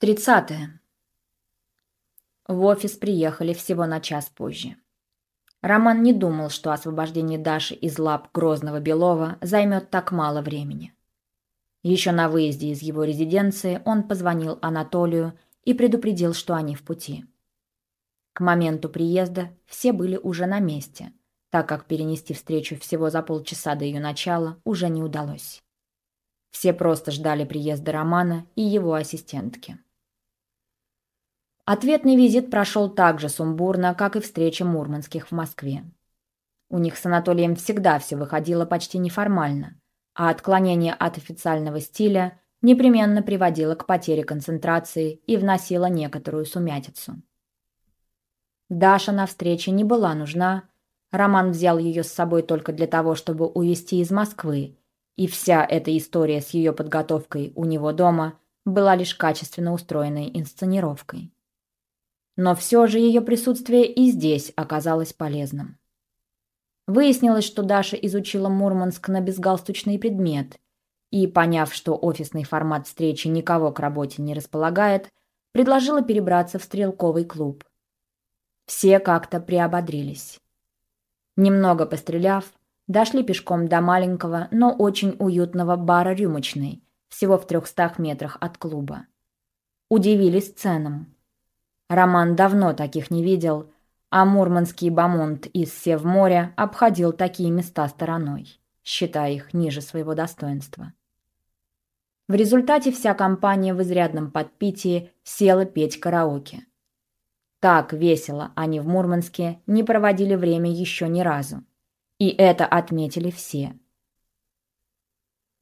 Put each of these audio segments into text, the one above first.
Тридцатое. В офис приехали всего на час позже. Роман не думал, что освобождение Даши из лап Грозного Белова займет так мало времени. Еще на выезде из его резиденции он позвонил Анатолию и предупредил, что они в пути. К моменту приезда все были уже на месте, так как перенести встречу всего за полчаса до ее начала уже не удалось. Все просто ждали приезда Романа и его ассистентки. Ответный визит прошел так же сумбурно, как и встреча Мурманских в Москве. У них с Анатолием всегда все выходило почти неформально, а отклонение от официального стиля непременно приводило к потере концентрации и вносило некоторую сумятицу. Даша на встрече не была нужна, Роман взял ее с собой только для того, чтобы увезти из Москвы, и вся эта история с ее подготовкой у него дома была лишь качественно устроенной инсценировкой но все же ее присутствие и здесь оказалось полезным. Выяснилось, что Даша изучила Мурманск на безгалстучный предмет и, поняв, что офисный формат встречи никого к работе не располагает, предложила перебраться в стрелковый клуб. Все как-то приободрились. Немного постреляв, дошли пешком до маленького, но очень уютного бара «Рюмочный», всего в трехстах метрах от клуба. Удивились ценам. Роман давно таких не видел, а мурманский бамонт из Севморя обходил такие места стороной, считая их ниже своего достоинства. В результате вся компания в изрядном подпитии села петь караоке. Так весело они в Мурманске не проводили время еще ни разу. И это отметили все.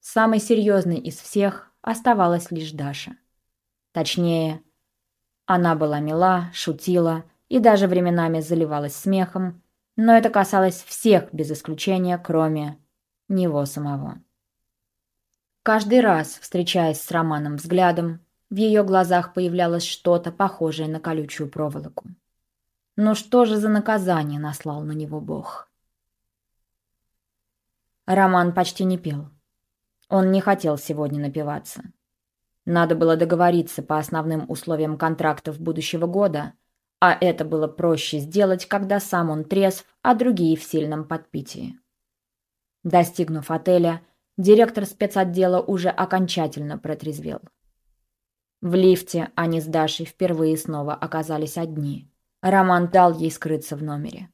Самой серьезной из всех оставалась лишь Даша. Точнее, она была мила, шутила и даже временами заливалась смехом, но это касалось всех без исключения, кроме него самого. Каждый раз, встречаясь с Романом взглядом, в ее глазах появлялось что-то похожее на колючую проволоку. Но что же за наказание наслал на него Бог? Роман почти не пел. Он не хотел сегодня напиваться. Надо было договориться по основным условиям контрактов будущего года, а это было проще сделать, когда сам он трезв, а другие в сильном подпитии. Достигнув отеля, директор спецотдела уже окончательно протрезвел. В лифте они с Дашей впервые снова оказались одни. Роман дал ей скрыться в номере.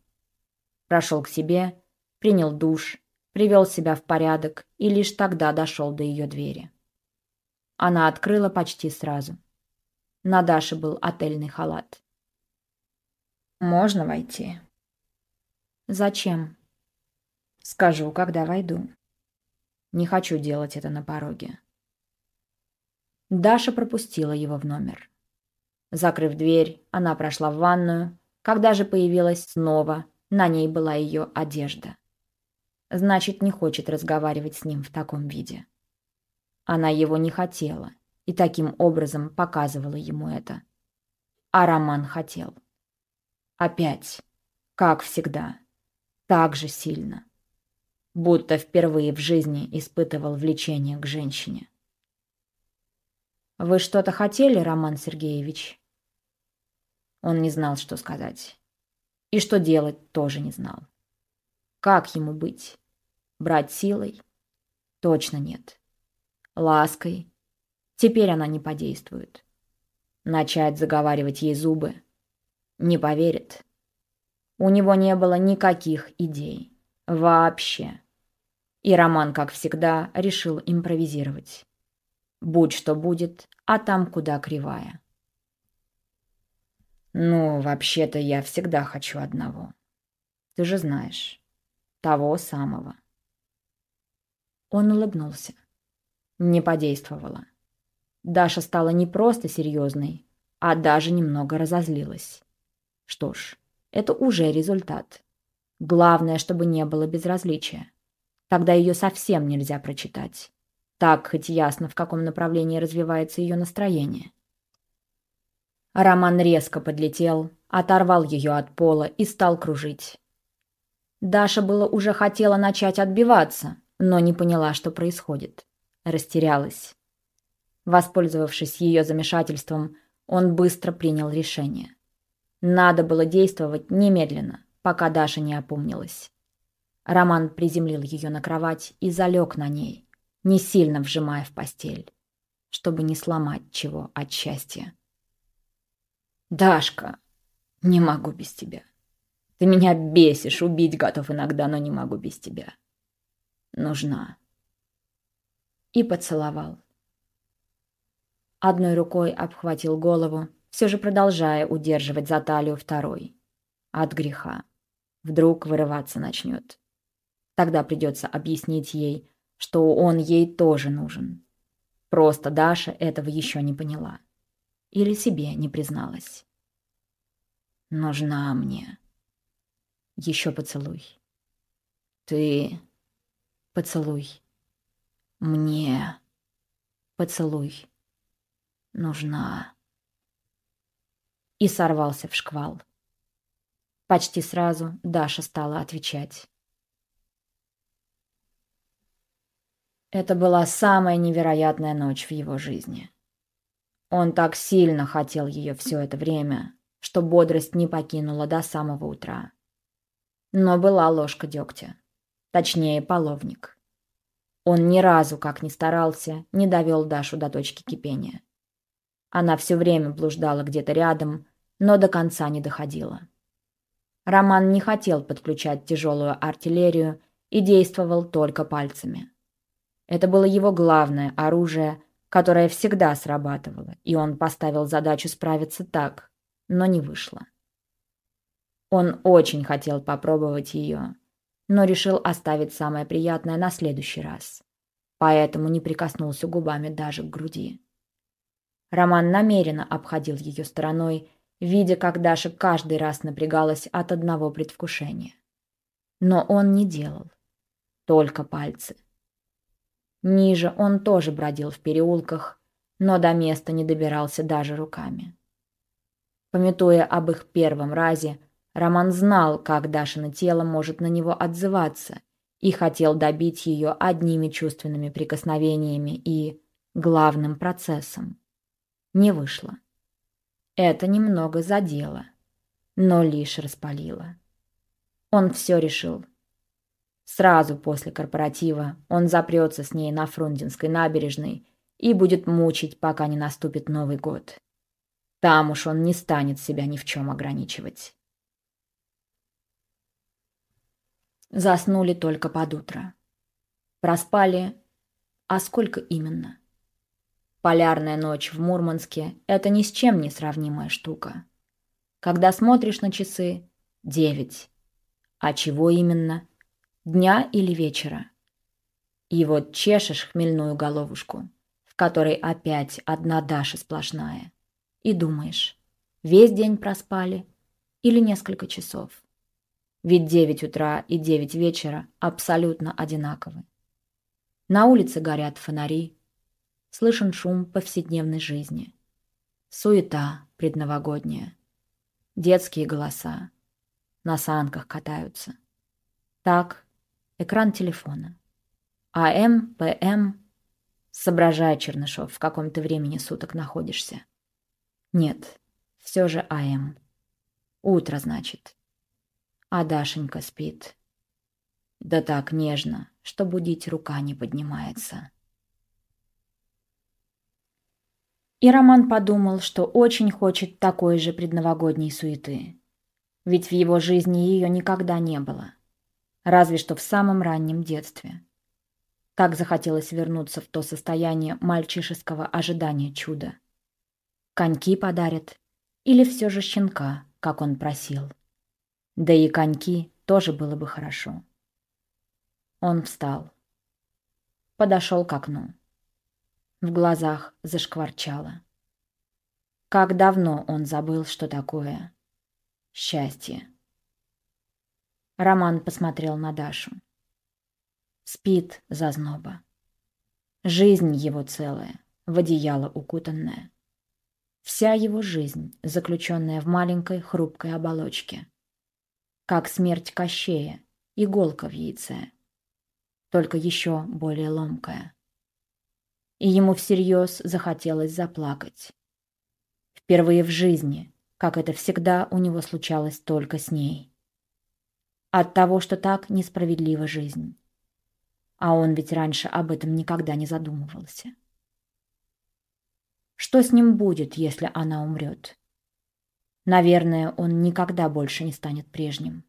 Прошел к себе, принял душ, привел себя в порядок и лишь тогда дошел до ее двери. Она открыла почти сразу. На Даше был отельный халат. «Можно войти?» «Зачем?» «Скажу, когда войду. Не хочу делать это на пороге». Даша пропустила его в номер. Закрыв дверь, она прошла в ванную. Когда же появилась снова, на ней была ее одежда. Значит, не хочет разговаривать с ним в таком виде. Она его не хотела и таким образом показывала ему это. А Роман хотел. Опять, как всегда, так же сильно. Будто впервые в жизни испытывал влечение к женщине. «Вы что-то хотели, Роман Сергеевич?» Он не знал, что сказать. И что делать тоже не знал. Как ему быть? Брать силой? Точно нет лаской. Теперь она не подействует. Начать заговаривать ей зубы. Не поверит. У него не было никаких идей. Вообще. И Роман, как всегда, решил импровизировать. Будь что будет, а там куда кривая. Ну, вообще-то я всегда хочу одного. Ты же знаешь. Того самого. Он улыбнулся не подействовало. Даша стала не просто серьезной, а даже немного разозлилась. Что ж, это уже результат. Главное, чтобы не было безразличия. Тогда ее совсем нельзя прочитать. Так хоть ясно, в каком направлении развивается ее настроение. Роман резко подлетел, оторвал ее от пола и стал кружить. Даша было уже хотела начать отбиваться, но не поняла, что происходит растерялась. Воспользовавшись ее замешательством, он быстро принял решение. Надо было действовать немедленно, пока Даша не опомнилась. Роман приземлил ее на кровать и залег на ней, не сильно вжимая в постель, чтобы не сломать чего от счастья. «Дашка, не могу без тебя. Ты меня бесишь, убить готов иногда, но не могу без тебя. Нужна». И поцеловал. Одной рукой обхватил голову, все же продолжая удерживать за талию второй. От греха. Вдруг вырываться начнет. Тогда придется объяснить ей, что он ей тоже нужен. Просто Даша этого еще не поняла. Или себе не призналась. Нужна мне. Еще поцелуй. Ты... Поцелуй. Мне... Поцелуй нужна. И сорвался в шквал. Почти сразу Даша стала отвечать. Это была самая невероятная ночь в его жизни. Он так сильно хотел ее все это время, что бодрость не покинула до самого утра. Но была ложка дегтя. Точнее, половник. Он ни разу, как ни старался, не довел Дашу до точки кипения. Она все время блуждала где-то рядом, но до конца не доходила. Роман не хотел подключать тяжелую артиллерию и действовал только пальцами. Это было его главное оружие, которое всегда срабатывало, и он поставил задачу справиться так, но не вышло. Он очень хотел попробовать ее, но решил оставить самое приятное на следующий раз, поэтому не прикоснулся губами даже к груди. Роман намеренно обходил ее стороной, видя, как Даша каждый раз напрягалась от одного предвкушения. Но он не делал. Только пальцы. Ниже он тоже бродил в переулках, но до места не добирался даже руками. Пометуя об их первом разе, Роман знал, как Дашино тело может на него отзываться, и хотел добить ее одними чувственными прикосновениями и главным процессом не вышло. Это немного задело, но лишь распалило. Он все решил. Сразу после корпоратива он запрется с ней на Фрунзенской набережной и будет мучить, пока не наступит Новый год. Там уж он не станет себя ни в чем ограничивать. Заснули только под утро. Проспали... А сколько именно? Полярная ночь в Мурманске – это ни с чем не сравнимая штука. Когда смотришь на часы – девять. А чего именно? Дня или вечера? И вот чешешь хмельную головушку, в которой опять одна Даша сплошная. И думаешь, весь день проспали или несколько часов? Ведь девять утра и девять вечера абсолютно одинаковы. На улице горят фонари, слышен шум повседневной жизни. Суета предновогодняя. Детские голоса. На санках катаются. Так, экран телефона. АМ, ПМ. Соображай, Чернышов, в каком ты времени суток находишься. Нет, все же АМ. Утро, значит. А Дашенька спит. Да так нежно, что будить рука не поднимается. И Роман подумал, что очень хочет такой же предновогодней суеты. Ведь в его жизни ее никогда не было. Разве что в самом раннем детстве. Так захотелось вернуться в то состояние мальчишеского ожидания чуда. Коньки подарят или все же щенка, как он просил. Да и коньки тоже было бы хорошо. Он встал. Подошел к окну. В глазах зашкварчало. Как давно он забыл, что такое счастье. Роман посмотрел на Дашу. Спит зазноба. Жизнь его целая, в одеяло укутанная. Вся его жизнь, заключенная в маленькой хрупкой оболочке. Как смерть Кощея, иголка в яйце. Только еще более ломкая. и ему всерьез захотелось заплакать. Впервые в жизни, как это всегда у него случалось только с ней. От того, что так несправедлива жизнь. А он ведь раньше об этом никогда не задумывался. Что с ним будет, если она умрет? Наверное, он никогда больше не станет прежним.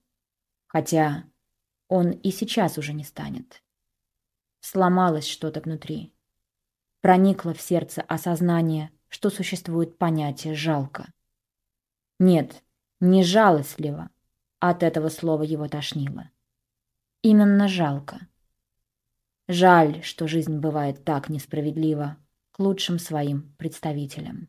Хотя он и сейчас уже не станет. Сломалось что-то внутри. Проникло в сердце осознание, что существует понятие «жалко». Нет, не жалостливо. От этого слова его тошнило. Именно жалко. Жаль, что жизнь бывает так несправедлива к лучшим своим представителям.